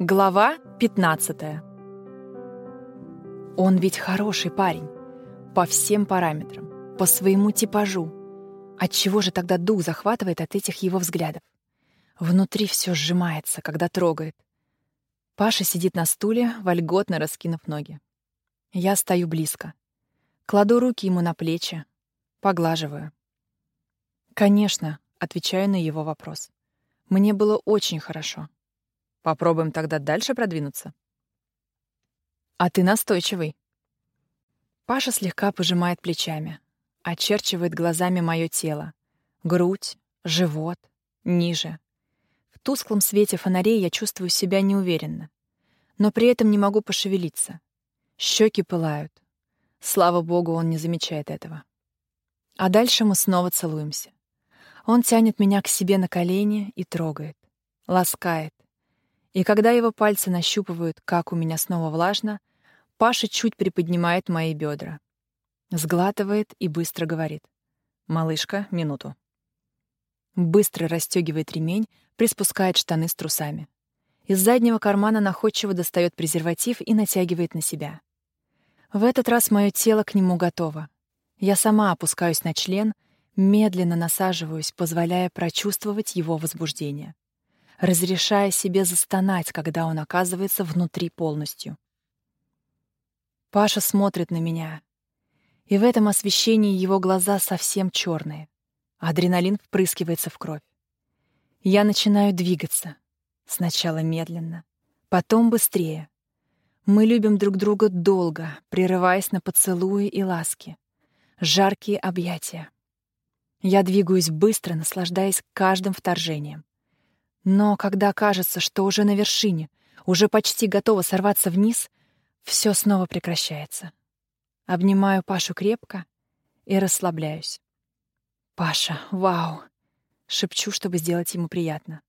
Глава 15 Он ведь хороший парень. По всем параметрам. По своему типажу. Отчего же тогда дух захватывает от этих его взглядов? Внутри все сжимается, когда трогает. Паша сидит на стуле, вольготно раскинув ноги. Я стою близко. Кладу руки ему на плечи. Поглаживаю. «Конечно», — отвечаю на его вопрос. «Мне было очень хорошо. Попробуем тогда дальше продвинуться?» «А ты настойчивый». Паша слегка пожимает плечами, очерчивает глазами мое тело. Грудь, живот, ниже. В тусклом свете фонарей я чувствую себя неуверенно. Но при этом не могу пошевелиться. Щеки пылают. Слава богу, он не замечает этого. А дальше мы снова целуемся. Он тянет меня к себе на колени и трогает, ласкает. И когда его пальцы нащупывают, как у меня снова влажно, Паша чуть приподнимает мои бедра. Сглатывает и быстро говорит. «Малышка, минуту». Быстро расстегивает ремень, приспускает штаны с трусами. Из заднего кармана находчиво достает презерватив и натягивает на себя. В этот раз мое тело к нему готово. Я сама опускаюсь на член, Медленно насаживаюсь, позволяя прочувствовать его возбуждение. Разрешая себе застонать, когда он оказывается внутри полностью. Паша смотрит на меня. И в этом освещении его глаза совсем черные. Адреналин впрыскивается в кровь. Я начинаю двигаться. Сначала медленно, потом быстрее. Мы любим друг друга долго, прерываясь на поцелуи и ласки. Жаркие объятия. Я двигаюсь быстро, наслаждаясь каждым вторжением. Но когда кажется, что уже на вершине, уже почти готова сорваться вниз, все снова прекращается. Обнимаю Пашу крепко и расслабляюсь. «Паша, вау!» — шепчу, чтобы сделать ему приятно.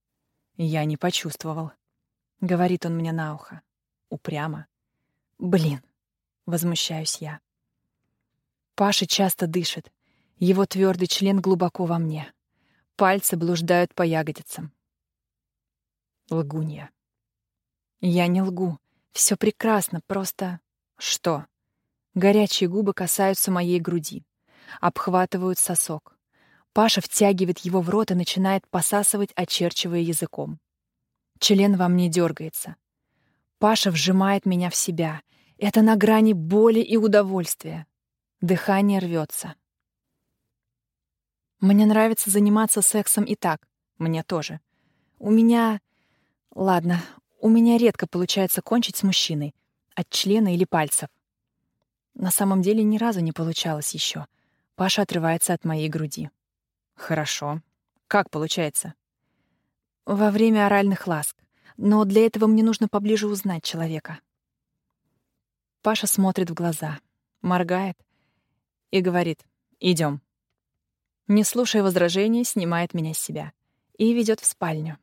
«Я не почувствовал», — говорит он мне на ухо. Упрямо. «Блин!» — возмущаюсь я. Паша часто дышит, его твердый член глубоко во мне. Пальцы блуждают по ягодицам. Лгунья. Я не лгу. Все прекрасно, просто... Что? Горячие губы касаются моей груди. Обхватывают сосок. Паша втягивает его в рот и начинает посасывать, очерчивая языком. Член во мне дергается. Паша вжимает меня в себя. Это на грани боли и удовольствия. Дыхание рвется. Мне нравится заниматься сексом и так. Мне тоже. У меня... Ладно, у меня редко получается кончить с мужчиной. От члена или пальцев. На самом деле ни разу не получалось еще. Паша отрывается от моей груди. Хорошо. Как получается? Во время оральных ласк. Но для этого мне нужно поближе узнать человека. Паша смотрит в глаза, моргает и говорит «Идем». Не слушая возражений, снимает меня с себя и ведет в спальню.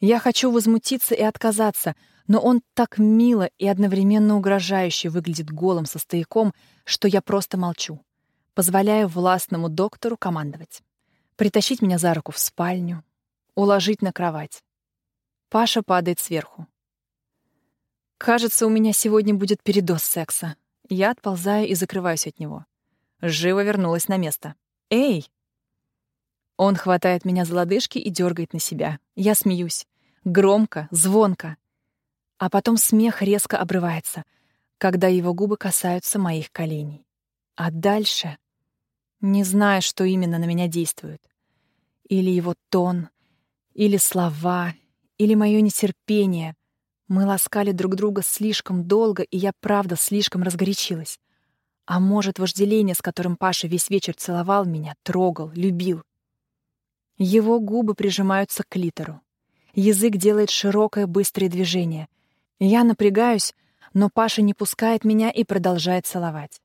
Я хочу возмутиться и отказаться, но он так мило и одновременно угрожающе выглядит голым со стояком, что я просто молчу, позволяю властному доктору командовать. Притащить меня за руку в спальню, уложить на кровать. Паша падает сверху. Кажется, у меня сегодня будет передоз секса. Я отползаю и закрываюсь от него. Живо вернулась на место. «Эй!» Он хватает меня за лодыжки и дергает на себя. Я смеюсь. Громко, звонко. А потом смех резко обрывается, когда его губы касаются моих коленей. А дальше... Не знаю, что именно на меня действует. Или его тон, или слова, или мое нетерпение. Мы ласкали друг друга слишком долго, и я правда слишком разгорячилась. А может, вожделение, с которым Паша весь вечер целовал меня, трогал, любил — его губы прижимаются к клитору. Язык делает широкое быстрое движение. Я напрягаюсь, но Паша не пускает меня и продолжает целовать.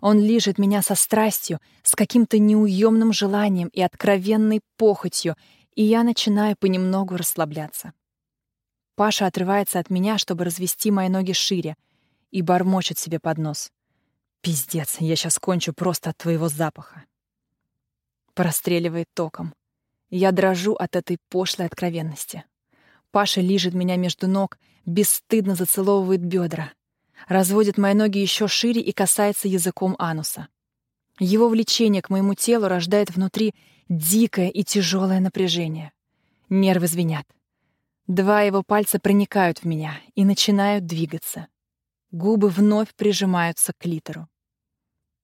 Он лижет меня со страстью, с каким-то неуемным желанием и откровенной похотью, и я начинаю понемногу расслабляться. Паша отрывается от меня, чтобы развести мои ноги шире, и бормочет себе под нос. «Пиздец, я сейчас кончу просто от твоего запаха». Простреливает током. Я дрожу от этой пошлой откровенности. Паша лижет меня между ног, бесстыдно зацеловывает бедра, разводит мои ноги еще шире и касается языком ануса. Его влечение к моему телу рождает внутри дикое и тяжелое напряжение. Нервы звенят. Два его пальца проникают в меня и начинают двигаться. Губы вновь прижимаются к литеру.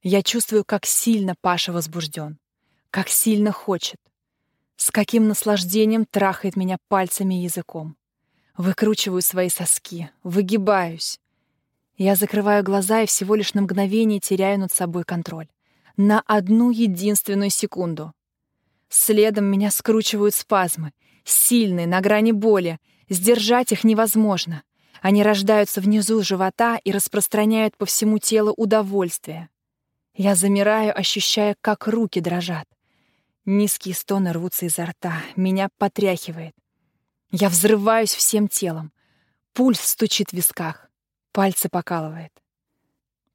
Я чувствую, как сильно Паша возбужден, как сильно хочет, с каким наслаждением трахает меня пальцами и языком. Выкручиваю свои соски, выгибаюсь. Я закрываю глаза и всего лишь на мгновение теряю над собой контроль. На одну единственную секунду. Следом меня скручивают спазмы, сильные, на грани боли. Сдержать их невозможно. Они рождаются внизу живота и распространяют по всему телу удовольствие. Я замираю, ощущая, как руки дрожат. Низкие стоны рвутся изо рта, меня потряхивает. Я взрываюсь всем телом. Пульс стучит в висках, пальцы покалывает.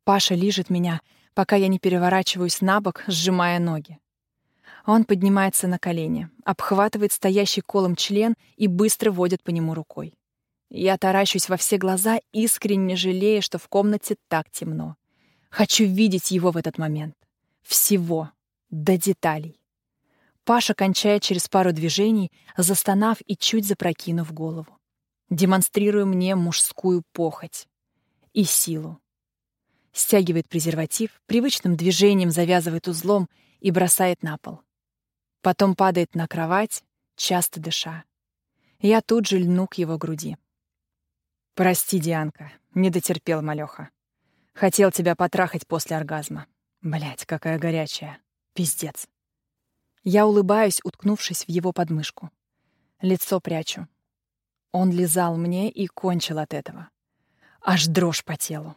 Паша лижет меня, пока я не переворачиваюсь на бок, сжимая ноги. Он поднимается на колени, обхватывает стоящий колом член и быстро водит по нему рукой. Я таращусь во все глаза, искренне жалея, что в комнате так темно. Хочу видеть его в этот момент. Всего, до деталей. Паша кончает через пару движений, застонав и чуть запрокинув голову. Демонстрируя мне мужскую похоть и силу. Стягивает презерватив, привычным движением завязывает узлом и бросает на пол. Потом падает на кровать, часто дыша. Я тут же льну к его груди. «Прости, Дианка, не дотерпел малёха. Хотел тебя потрахать после оргазма. Блять, какая горячая. Пиздец». Я улыбаюсь, уткнувшись в его подмышку. Лицо прячу. Он лизал мне и кончил от этого. Аж дрожь по телу.